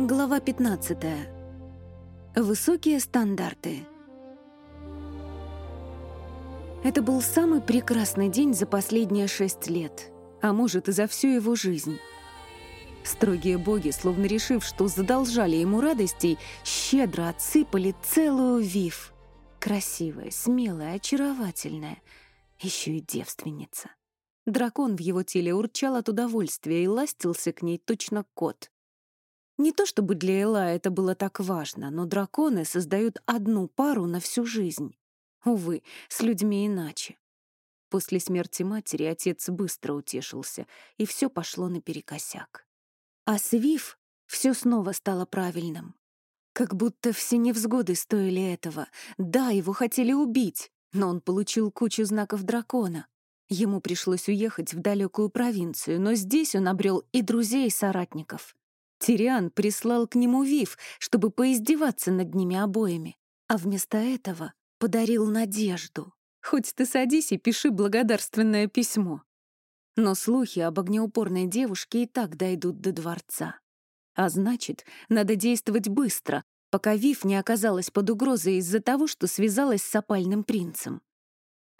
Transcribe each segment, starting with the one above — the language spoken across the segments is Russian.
Глава 15. Высокие стандарты. Это был самый прекрасный день за последние шесть лет, а может и за всю его жизнь. Строгие боги, словно решив, что задолжали ему радостей, щедро отсыпали целую вив. Красивая, смелая, очаровательная, еще и девственница. Дракон в его теле урчал от удовольствия и ластился к ней точно кот. Не то чтобы для Эла это было так важно, но драконы создают одну пару на всю жизнь. Увы, с людьми иначе. После смерти матери отец быстро утешился, и все пошло наперекосяк. А с Вив все снова стало правильным. Как будто все невзгоды стоили этого. Да, его хотели убить, но он получил кучу знаков дракона. Ему пришлось уехать в далекую провинцию, но здесь он обрел и друзей, и соратников. Тириан прислал к нему Вив, чтобы поиздеваться над ними обоими, а вместо этого подарил надежду. Хоть ты садись и пиши благодарственное письмо. Но слухи об огнеупорной девушке и так дойдут до дворца. А значит, надо действовать быстро, пока Вив не оказалась под угрозой из-за того, что связалась с опальным принцем.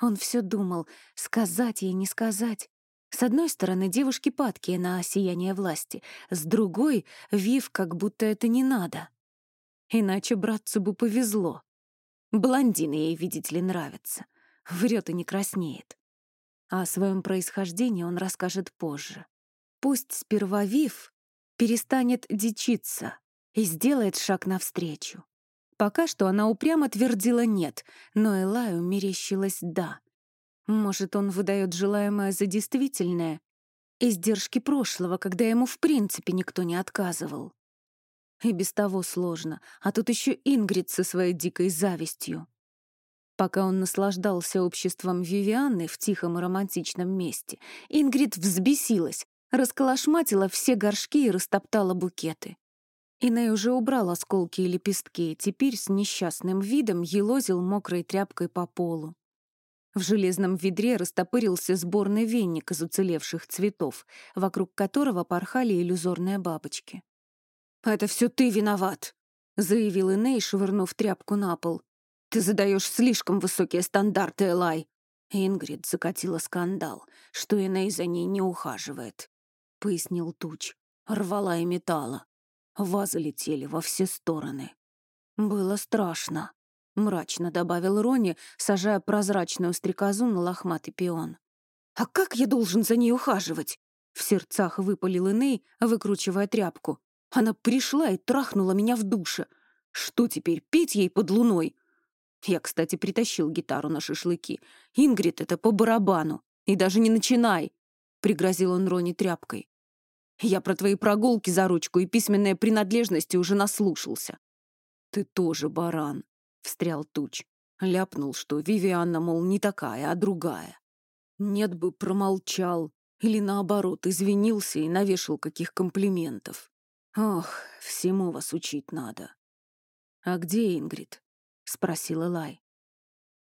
Он все думал, сказать ей, не сказать. С одной стороны, девушки падкие на сияние власти, с другой — Вив, как будто это не надо. Иначе братцу бы повезло. Блондины ей, видите ли, нравятся. Врет и не краснеет. А о своем происхождении он расскажет позже. Пусть сперва Вив перестанет дичиться и сделает шаг навстречу. Пока что она упрямо твердила «нет», но Элаю мерещилась «да». Может, он выдает желаемое за действительное? Издержки прошлого, когда ему в принципе никто не отказывал. И без того сложно, а тут еще Ингрид со своей дикой завистью. Пока он наслаждался обществом Вивианны в тихом и романтичном месте, Ингрид взбесилась, расколошматила все горшки и растоптала букеты. Иней уже убрал осколки и лепестки, и теперь с несчастным видом елозил мокрой тряпкой по полу. В железном ведре растопырился сборный венник из уцелевших цветов, вокруг которого порхали иллюзорные бабочки. «Это все ты виноват», — заявил Иней, швырнув тряпку на пол. «Ты задаешь слишком высокие стандарты, Элай». Ингрид закатила скандал, что Иней за ней не ухаживает, — пояснил Туч. Рвала и металла. Вазы летели во все стороны. Было страшно. — мрачно добавил Рони, сажая прозрачную стрекозу на лохматый пион. «А как я должен за ней ухаживать?» В сердцах выпалил Иней, выкручивая тряпку. «Она пришла и трахнула меня в душе. Что теперь, петь ей под луной?» Я, кстати, притащил гитару на шашлыки. Ингрид это по барабану. И даже не начинай!» — пригрозил он Рони тряпкой. «Я про твои прогулки за ручку и письменные принадлежности уже наслушался». «Ты тоже баран», — встрял Туч. Ляпнул, что Вивианна, мол, не такая, а другая. Нет бы промолчал или, наоборот, извинился и навешал каких комплиментов. Ох, всему вас учить надо. «А где Ингрид?» — спросила Лай.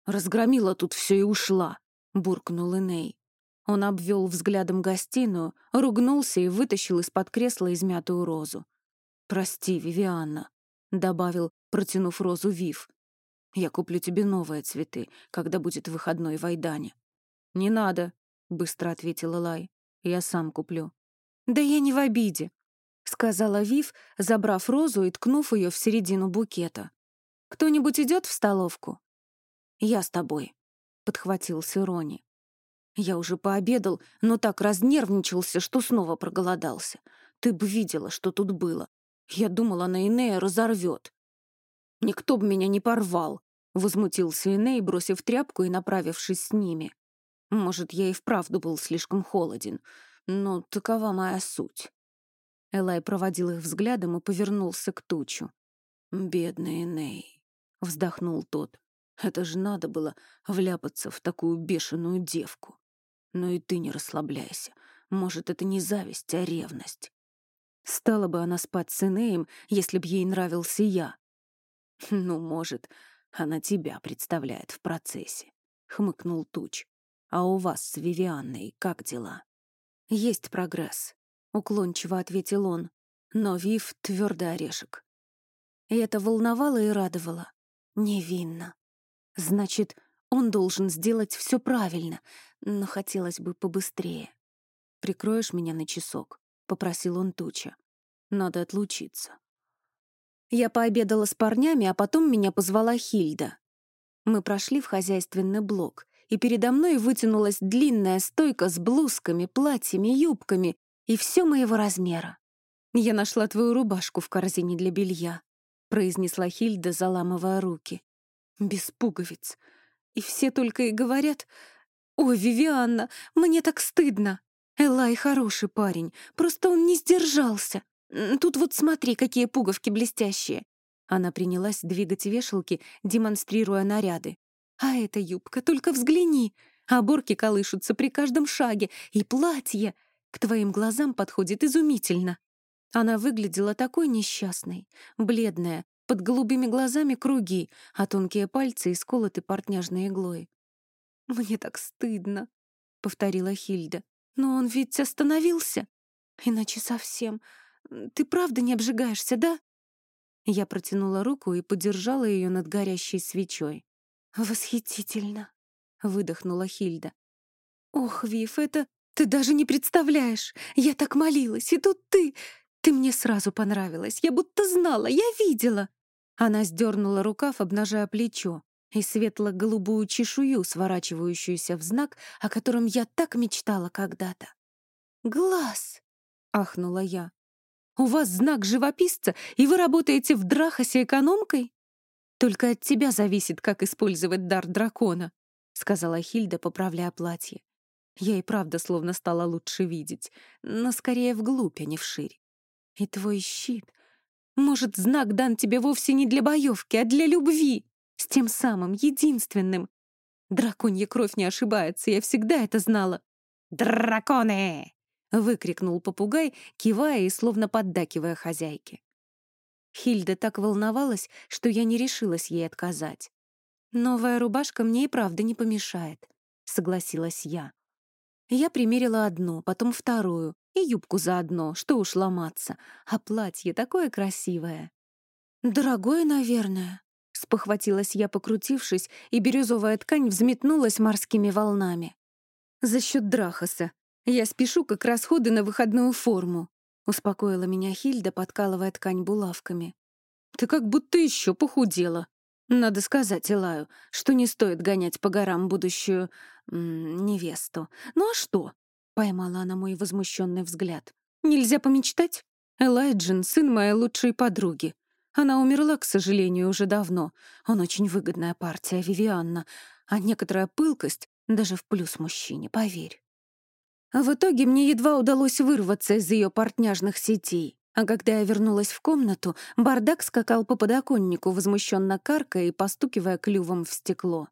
«Разгромила тут все и ушла», — буркнул Иней. Он обвел взглядом гостиную, ругнулся и вытащил из-под кресла измятую розу. «Прости, Вивианна», — добавил, протянув розу Вив. Я куплю тебе новые цветы, когда будет выходной в Айдане». «Не надо», — быстро ответила Лай. «Я сам куплю». «Да я не в обиде», — сказала Вив, забрав розу и ткнув ее в середину букета. «Кто-нибудь идет в столовку?» «Я с тобой», — подхватился Рони. «Я уже пообедал, но так разнервничался, что снова проголодался. Ты бы видела, что тут было. Я думала, на Инея разорвет. Никто бы меня не порвал, Возмутился Эней, бросив тряпку и направившись с ними. Может, я и вправду был слишком холоден, но такова моя суть. Элай проводил их взглядом и повернулся к тучу. «Бедный Эней», — вздохнул тот. «Это же надо было вляпаться в такую бешеную девку. Но и ты не расслабляйся. Может, это не зависть, а ревность. Стала бы она спать с Энеем, если б ей нравился я. Ну, может, она тебя представляет в процессе», — хмыкнул Туч. «А у вас с Вивианной как дела?» «Есть прогресс», — уклончиво ответил он. Но Вив — твердый орешек. И это волновало и радовало. Невинно. Значит, он должен сделать все правильно, но хотелось бы побыстрее. «Прикроешь меня на часок?» — попросил он туча. «Надо отлучиться». Я пообедала с парнями, а потом меня позвала Хильда. Мы прошли в хозяйственный блок, и передо мной вытянулась длинная стойка с блузками, платьями, юбками и все моего размера. «Я нашла твою рубашку в корзине для белья», — произнесла Хильда, заламывая руки. «Без пуговиц. И все только и говорят, «Ой, Вивианна, мне так стыдно!» Элай хороший парень, просто он не сдержался. Тут вот смотри, какие пуговки блестящие. Она принялась двигать вешалки, демонстрируя наряды. А эта юбка, только взгляни. Оборки колышутся при каждом шаге, и платье к твоим глазам подходит изумительно. Она выглядела такой несчастной, бледная, под голубыми глазами круги, а тонкие пальцы исколоты портняжной иглой. «Мне так стыдно», — повторила Хильда. «Но он ведь остановился. Иначе совсем. Ты правда не обжигаешься, да?» Я протянула руку и подержала ее над горящей свечой. «Восхитительно!» — выдохнула Хильда. «Ох, Вив, это ты даже не представляешь! Я так молилась, и тут ты! Ты мне сразу понравилась, я будто знала, я видела!» Она сдернула рукав, обнажая плечо и светло-голубую чешую, сворачивающуюся в знак, о котором я так мечтала когда-то. «Глаз!» — ахнула я. «У вас знак живописца, и вы работаете в Драхасе экономкой?» «Только от тебя зависит, как использовать дар дракона», — сказала Хильда, поправляя платье. Я и правда словно стала лучше видеть, но скорее вглубь, а не вширь. «И твой щит. Может, знак дан тебе вовсе не для боевки, а для любви?» С тем самым, единственным. Драконья кровь не ошибается, я всегда это знала. «Драконы!» — выкрикнул попугай, кивая и словно поддакивая хозяйке. Хильда так волновалась, что я не решилась ей отказать. «Новая рубашка мне и правда не помешает», — согласилась я. Я примерила одну, потом вторую, и юбку заодно, что уж ломаться, а платье такое красивое. «Дорогое, наверное», Спохватилась я, покрутившись, и бирюзовая ткань взметнулась морскими волнами. «За счет Драхаса. Я спешу, как расходы на выходную форму», — успокоила меня Хильда, подкалывая ткань булавками. «Ты как будто еще похудела. Надо сказать Илаю, что не стоит гонять по горам будущую... М -м, невесту. Ну а что?» — поймала она мой возмущенный взгляд. «Нельзя помечтать? Элайджин — сын моей лучшей подруги. Она умерла, к сожалению, уже давно. Он очень выгодная партия, Вивианна. А некоторая пылкость даже в плюс мужчине, поверь. А в итоге мне едва удалось вырваться из ее портняжных сетей. А когда я вернулась в комнату, бардак скакал по подоконнику, возмущенно каркая и постукивая клювом в стекло.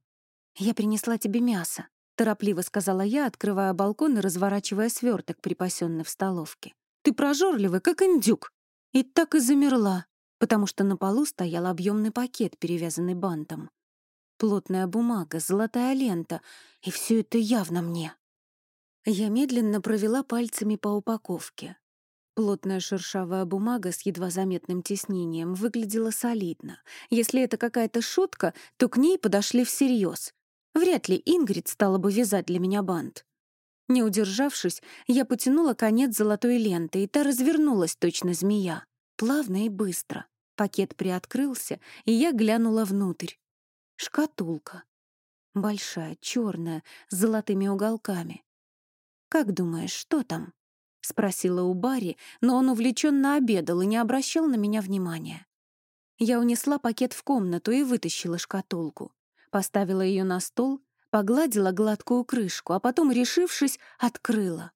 «Я принесла тебе мясо», — торопливо сказала я, открывая балкон и разворачивая сверток, припасенный в столовке. «Ты прожорливый, как индюк!» И так и замерла, потому что на полу стоял объемный пакет, перевязанный бантом. Плотная бумага, золотая лента, и все это явно мне. Я медленно провела пальцами по упаковке. Плотная шершавая бумага с едва заметным тиснением выглядела солидно. Если это какая-то шутка, то к ней подошли всерьез. Вряд ли Ингрид стала бы вязать для меня бант. Не удержавшись, я потянула конец золотой ленты, и та развернулась точно змея плавно и быстро. Пакет приоткрылся, и я глянула внутрь. Шкатулка. Большая, черная, с золотыми уголками. «Как думаешь, что там?» — спросила у Барри, но он увлеченно обедал и не обращал на меня внимания. Я унесла пакет в комнату и вытащила шкатулку. Поставила ее на стол, погладила гладкую крышку, а потом, решившись, открыла.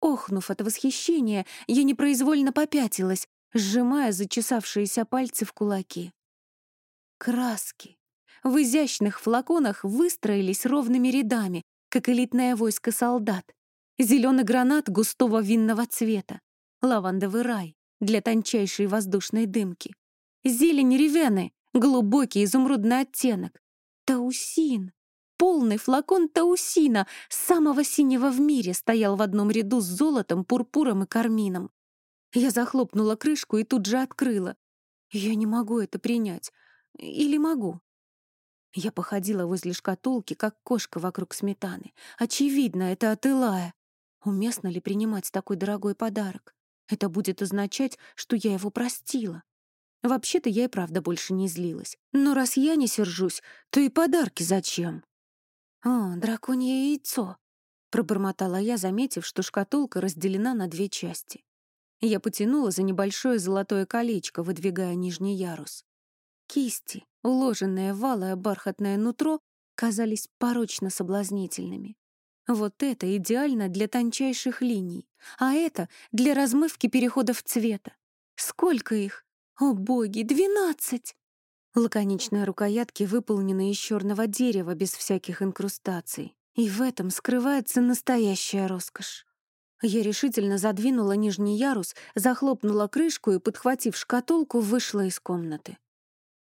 Охнув от восхищения, я непроизвольно попятилась, сжимая зачесавшиеся пальцы в кулаки. Краски в изящных флаконах выстроились ровными рядами, как элитное войско солдат. Зеленый гранат густого винного цвета, лавандовый рай для тончайшей воздушной дымки, зелень ревены, глубокий изумрудный оттенок, таусин. Полный флакон таусина, самого синего в мире, стоял в одном ряду с золотом, пурпуром и кармином. Я захлопнула крышку и тут же открыла. Я не могу это принять. Или могу? Я походила возле шкатулки, как кошка вокруг сметаны. Очевидно, это от Илая. Уместно ли принимать такой дорогой подарок? Это будет означать, что я его простила. Вообще-то я и правда больше не злилась. Но раз я не сержусь, то и подарки зачем? «О, драконье яйцо!» — пробормотала я, заметив, что шкатулка разделена на две части. Я потянула за небольшое золотое колечко, выдвигая нижний ярус. Кисти, уложенные в алое бархатное нутро, казались порочно соблазнительными. Вот это идеально для тончайших линий, а это для размывки переходов цвета. Сколько их? О боги, двенадцать! Лаконичные рукоятки выполнены из черного дерева без всяких инкрустаций. И в этом скрывается настоящая роскошь. Я решительно задвинула нижний ярус, захлопнула крышку и, подхватив шкатулку, вышла из комнаты.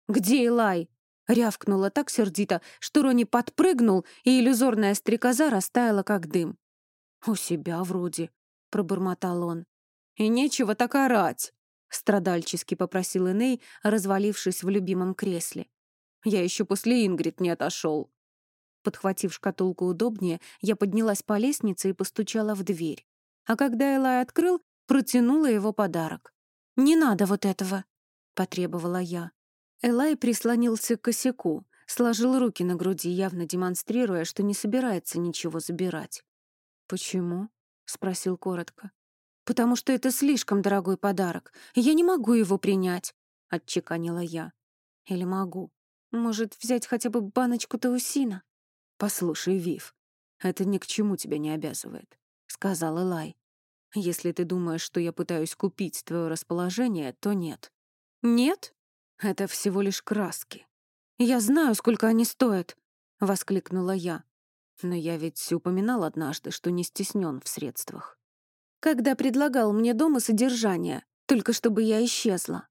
«Где Элай?» — рявкнула так сердито, что Рони подпрыгнул, и иллюзорная стрекоза растаяла, как дым. «У себя вроде», — пробормотал он. «И нечего так орать», — страдальчески попросил Эней, развалившись в любимом кресле. «Я еще после Ингрид не отошел». Подхватив шкатулку удобнее, я поднялась по лестнице и постучала в дверь. А когда Элай открыл, протянула его подарок. «Не надо вот этого», — потребовала я. Элай прислонился к косяку, сложил руки на груди, явно демонстрируя, что не собирается ничего забирать. «Почему?» — спросил коротко. «Потому что это слишком дорогой подарок, и я не могу его принять», — отчеканила я. «Или могу? Может, взять хотя бы баночку таусина?» «Послушай, Вив, это ни к чему тебя не обязывает», — сказал Элай. «Если ты думаешь, что я пытаюсь купить твое расположение, то нет». «Нет?» Это всего лишь краски. Я знаю, сколько они стоят, воскликнула я. Но я ведь упоминал однажды, что не стеснен в средствах. Когда предлагал мне дома содержание, только чтобы я исчезла.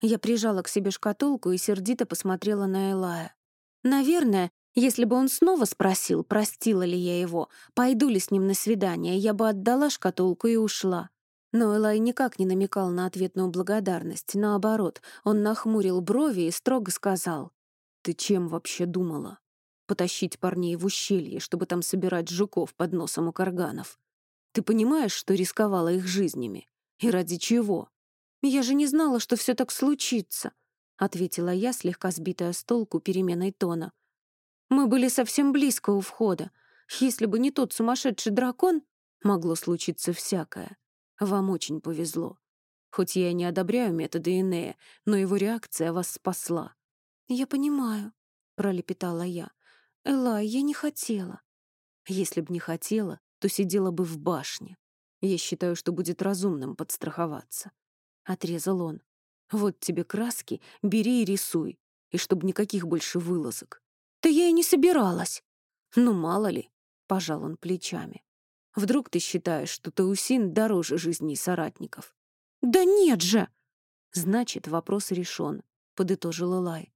Я прижала к себе шкатулку и сердито посмотрела на Элая. Наверное, если бы он снова спросил, простила ли я его, пойду ли с ним на свидание, я бы отдала шкатулку и ушла. Но Элай никак не намекал на ответную благодарность. Наоборот, он нахмурил брови и строго сказал. «Ты чем вообще думала? Потащить парней в ущелье, чтобы там собирать жуков под носом у карганов? Ты понимаешь, что рисковала их жизнями? И ради чего?» «Я же не знала, что все так случится», — ответила я, слегка сбитая с толку переменой тона. «Мы были совсем близко у входа. Если бы не тот сумасшедший дракон, могло случиться всякое. Вам очень повезло. Хоть я и не одобряю методы Инея, но его реакция вас спасла». «Я понимаю», — пролепетала я. «Элай, я не хотела». «Если б не хотела, то сидела бы в башне. Я считаю, что будет разумным подстраховаться». Отрезал он. «Вот тебе краски, бери и рисуй, и чтобы никаких больше вылазок». «Да я и не собиралась». «Ну, мало ли», — пожал он плечами. Вдруг ты считаешь, что Таусин дороже жизни соратников? Да нет же! Значит, вопрос решен, подытожил Лай.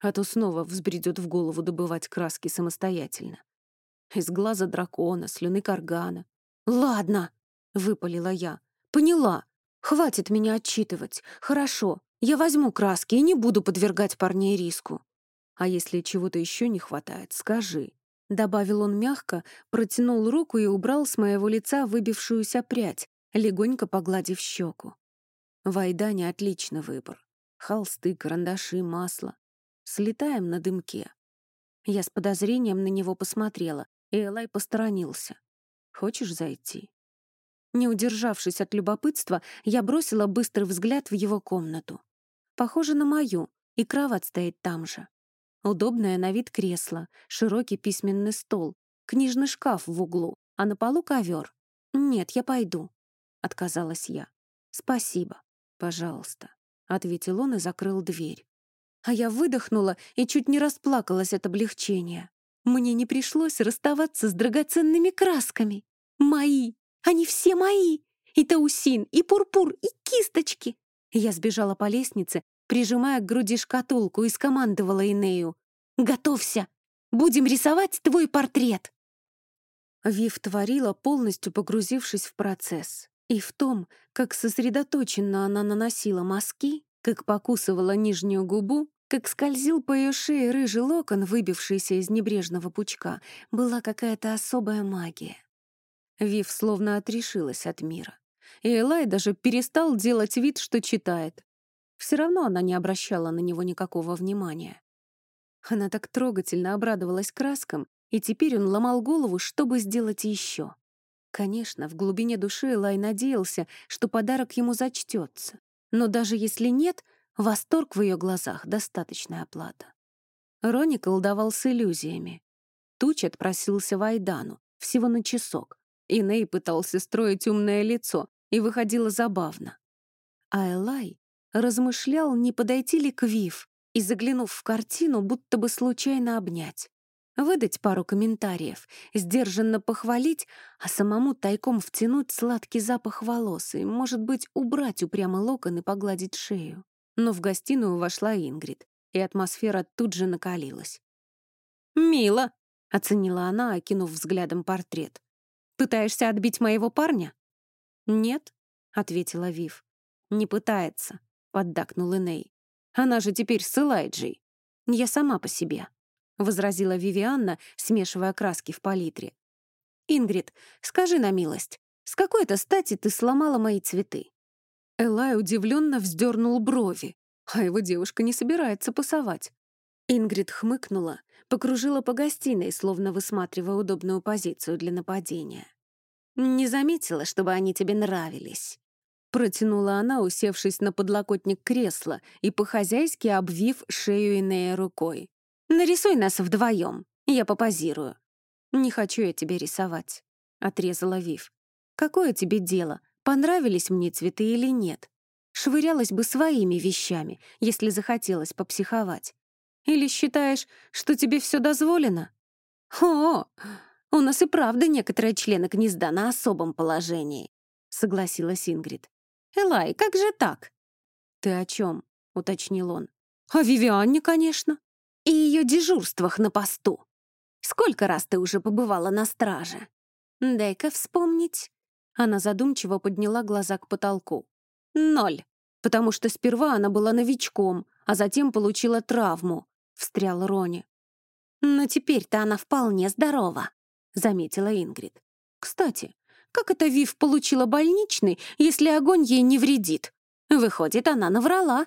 А то снова взбредет в голову добывать краски самостоятельно. Из глаза дракона, слюны каргана. Ладно, выпалила я. Поняла. Хватит меня отчитывать. Хорошо, я возьму краски и не буду подвергать парней риску. А если чего-то еще не хватает, скажи. — добавил он мягко, протянул руку и убрал с моего лица выбившуюся прядь, легонько погладив щеку. Вайдане отличный выбор. Холсты, карандаши, масло. Слетаем на дымке. Я с подозрением на него посмотрела, и Элай посторонился. «Хочешь зайти?» Не удержавшись от любопытства, я бросила быстрый взгляд в его комнату. Похоже на мою, и кровать стоит там же. Удобное на вид кресло, широкий письменный стол, книжный шкаф в углу, а на полу ковер. «Нет, я пойду», — отказалась я. «Спасибо, пожалуйста», — ответил он и закрыл дверь. А я выдохнула и чуть не расплакалась от облегчения. Мне не пришлось расставаться с драгоценными красками. Мои! Они все мои! И таусин, и пурпур, и кисточки! Я сбежала по лестнице, прижимая к груди шкатулку, и скомандовала Инею. «Готовься! Будем рисовать твой портрет!» Вив творила, полностью погрузившись в процесс. И в том, как сосредоточенно она наносила мазки, как покусывала нижнюю губу, как скользил по ее шее рыжий локон, выбившийся из небрежного пучка, была какая-то особая магия. Вив словно отрешилась от мира. И Элай даже перестал делать вид, что читает. Все равно она не обращала на него никакого внимания. Она так трогательно обрадовалась краскам, и теперь он ломал голову, чтобы сделать еще. Конечно, в глубине души Элай надеялся, что подарок ему зачтется. Но даже если нет, восторг в ее глазах — достаточная оплата. Рони колдовал с иллюзиями. Туч отпросился в Айдану, всего на часок. И пытался строить умное лицо, и выходило забавно. А Элай размышлял, не подойти ли к Вив, и, заглянув в картину, будто бы случайно обнять. Выдать пару комментариев, сдержанно похвалить, а самому тайком втянуть сладкий запах волос и, может быть, убрать упрямый локон и погладить шею. Но в гостиную вошла Ингрид, и атмосфера тут же накалилась. «Мило!» — оценила она, окинув взглядом портрет. «Пытаешься отбить моего парня?» «Нет», — ответила Вив. «Не пытается», — поддакнул Эней. «Она же теперь с Элайджей. Я сама по себе». — возразила Вивианна, смешивая краски в палитре. «Ингрид, скажи на милость, с какой-то стати ты сломала мои цветы?» Элай удивленно вздернул брови, а его девушка не собирается пасовать. Ингрид хмыкнула, покружила по гостиной, словно высматривая удобную позицию для нападения. «Не заметила, чтобы они тебе нравились», — протянула она, усевшись на подлокотник кресла и по-хозяйски обвив шею Инея рукой. Нарисуй нас вдвоем, я попозирую». «Не хочу я тебе рисовать», — отрезала Вив. «Какое тебе дело, понравились мне цветы или нет? Швырялась бы своими вещами, если захотелось попсиховать. Или считаешь, что тебе все дозволено? О, у нас и правда некоторые члены гнезда на особом положении, согласилась Ингрид. Элай, как же так? Ты о чем? уточнил он. О Вивианне, конечно и ее дежурствах на посту. Сколько раз ты уже побывала на страже? Дай-ка вспомнить. Она задумчиво подняла глаза к потолку. Ноль. Потому что сперва она была новичком, а затем получила травму, — встрял Рони. Но теперь-то она вполне здорова, — заметила Ингрид. Кстати, как это Вив получила больничный, если огонь ей не вредит? Выходит, она наврала.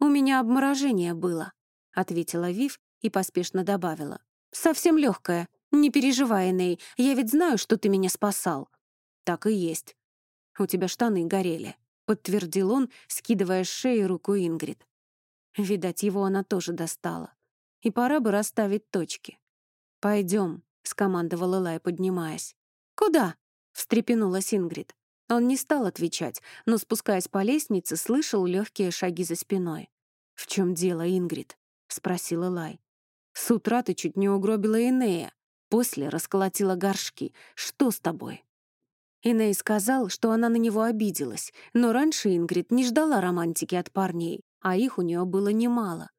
У меня обморожение было. — ответила Вив и поспешно добавила. «Совсем легкая. Не переживай, Ней, я ведь знаю, что ты меня спасал». «Так и есть. У тебя штаны горели», — подтвердил он, скидывая с шеи руку Ингрид. Видать, его она тоже достала. И пора бы расставить точки. «Пойдем», — скомандовал Элай, поднимаясь. «Куда?» — встрепенулась Ингрид. Он не стал отвечать, но, спускаясь по лестнице, слышал легкие шаги за спиной. «В чем дело, Ингрид?» — спросила Лай. «С утра ты чуть не угробила Инея, после расколотила горшки. Что с тобой?» Иней сказал, что она на него обиделась, но раньше Ингрид не ждала романтики от парней, а их у нее было немало.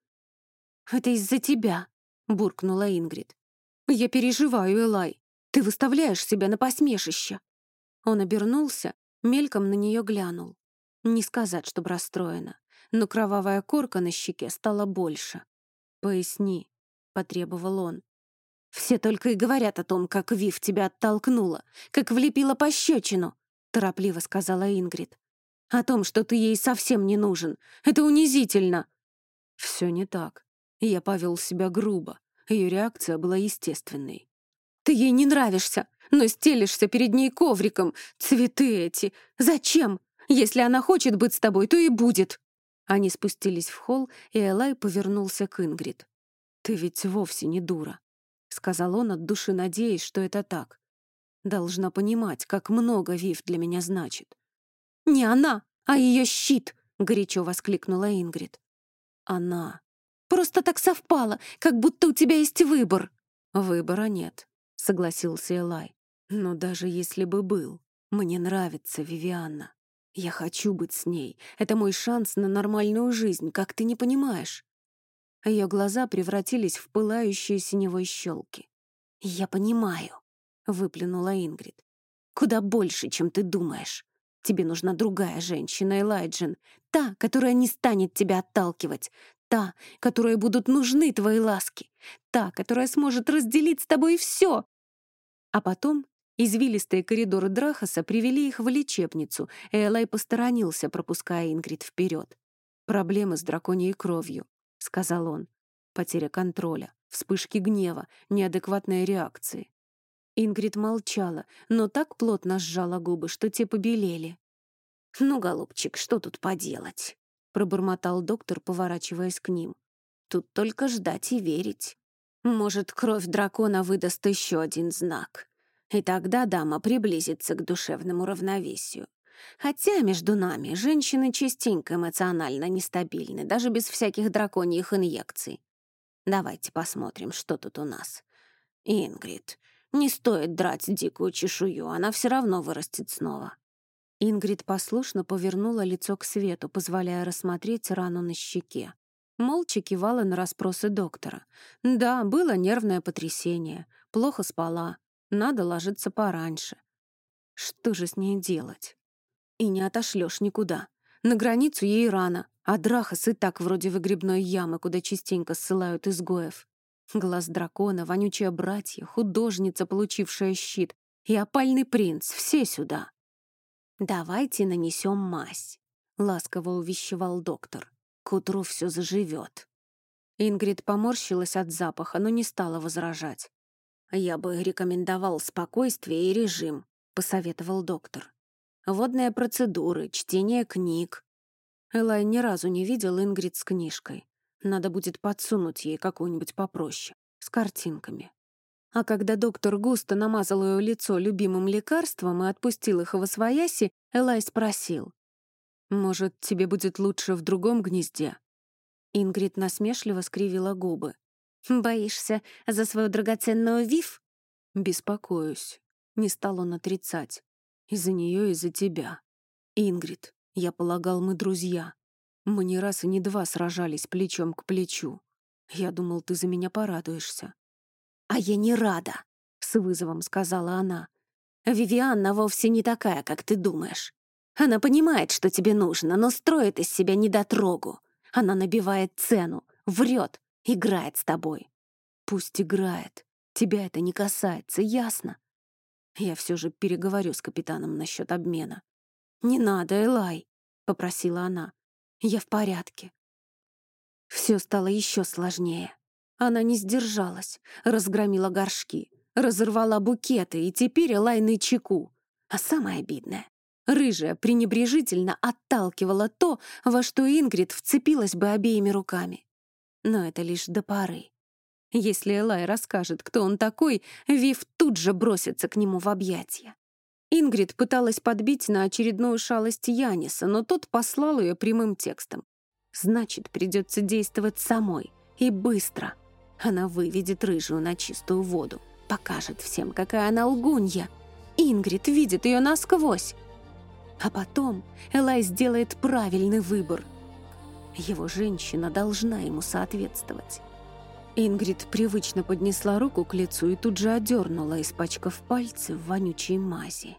«Это из-за тебя», — буркнула Ингрид. «Я переживаю, Элай. Ты выставляешь себя на посмешище». Он обернулся, мельком на нее глянул. Не сказать, чтобы расстроена, но кровавая корка на щеке стала больше. «Поясни», — потребовал он. «Все только и говорят о том, как Вив тебя оттолкнула, как влепила пощечину», — торопливо сказала Ингрид. «О том, что ты ей совсем не нужен. Это унизительно». Все не так. Я повел себя грубо. Ее реакция была естественной. «Ты ей не нравишься, но стелишься перед ней ковриком. Цветы эти. Зачем? Если она хочет быть с тобой, то и будет». Они спустились в холл, и Элай повернулся к Ингрид. «Ты ведь вовсе не дура», — сказал он от души, надеясь, что это так. «Должна понимать, как много Вив для меня значит». «Не она, а ее щит!» — горячо воскликнула Ингрид. «Она. Просто так совпало, как будто у тебя есть выбор». «Выбора нет», — согласился Элай. «Но даже если бы был, мне нравится Вивианна». Я хочу быть с ней. Это мой шанс на нормальную жизнь, как ты не понимаешь. Ее глаза превратились в пылающие синевой щелки. «Я понимаю», — выплюнула Ингрид. «Куда больше, чем ты думаешь. Тебе нужна другая женщина, Элайджин. Та, которая не станет тебя отталкивать. Та, которой будут нужны твои ласки. Та, которая сможет разделить с тобой все. А потом извилистые коридоры Драхаса привели их в лечебницу, и Элай посторонился, пропуская Ингрид вперед. «Проблемы с драконьей кровью», — сказал он. «Потеря контроля, вспышки гнева, неадекватные реакции. Ингрид молчала, но так плотно сжала губы, что те побелели. «Ну, голубчик, что тут поделать?» — пробормотал доктор, поворачиваясь к ним. «Тут только ждать и верить. Может, кровь дракона выдаст еще один знак. И тогда дама приблизится к душевному равновесию. Хотя между нами женщины частенько эмоционально нестабильны, даже без всяких драконьих инъекций. Давайте посмотрим, что тут у нас. Ингрид, не стоит драть дикую чешую, она все равно вырастет снова. Ингрид послушно повернула лицо к свету, позволяя рассмотреть рану на щеке. Молча кивала на расспросы доктора. Да, было нервное потрясение, плохо спала, надо ложиться пораньше. Что же с ней делать? И не отошлешь никуда. На границу ей рано, а Драхас и так вроде выгребной ямы, куда частенько ссылают изгоев. Глаз дракона, вонючая братья, художница, получившая щит, и опальный принц — все сюда. «Давайте нанесем мазь», — ласково увещевал доктор. «К утру все заживет». Ингрид поморщилась от запаха, но не стала возражать. «Я бы рекомендовал спокойствие и режим», — посоветовал доктор. «Водные процедуры, чтение книг». Элай ни разу не видел Ингрид с книжкой. Надо будет подсунуть ей какую-нибудь попроще, с картинками. А когда доктор густо намазал ее лицо любимым лекарством и отпустил их в освояси, Элай спросил. «Может, тебе будет лучше в другом гнезде?» Ингрид насмешливо скривила губы. «Боишься за свою драгоценную Вив?» «Беспокоюсь». Не стал он отрицать. «Из-за нее, из-за тебя. Ингрид, я полагал, мы друзья. Мы не раз и не два сражались плечом к плечу. Я думал, ты за меня порадуешься». «А я не рада», — с вызовом сказала она. «Вивианна вовсе не такая, как ты думаешь. Она понимает, что тебе нужно, но строит из себя недотрогу. Она набивает цену, врет, играет с тобой. Пусть играет. Тебя это не касается, ясно? Я все же переговорю с капитаном насчет обмена. «Не надо, Элай», — попросила она. Я в порядке. Все стало еще сложнее. Она не сдержалась, разгромила горшки, разорвала букеты и теперь лайны чеку. А самое обидное — рыжая пренебрежительно отталкивала то, во что Ингрид вцепилась бы обеими руками. Но это лишь до поры. Если Элай расскажет, кто он такой, Вив тут же бросится к нему в объятия. Ингрид пыталась подбить на очередную шалость Яниса, но тот послал ее прямым текстом. «Значит, придется действовать самой. И быстро. Она выведет рыжую на чистую воду. Покажет всем, какая она лгунья. Ингрид видит ее насквозь. А потом Элай сделает правильный выбор. Его женщина должна ему соответствовать». Ингрид привычно поднесла руку к лицу и тут же одернула, испачкав пальцы в вонючей мази.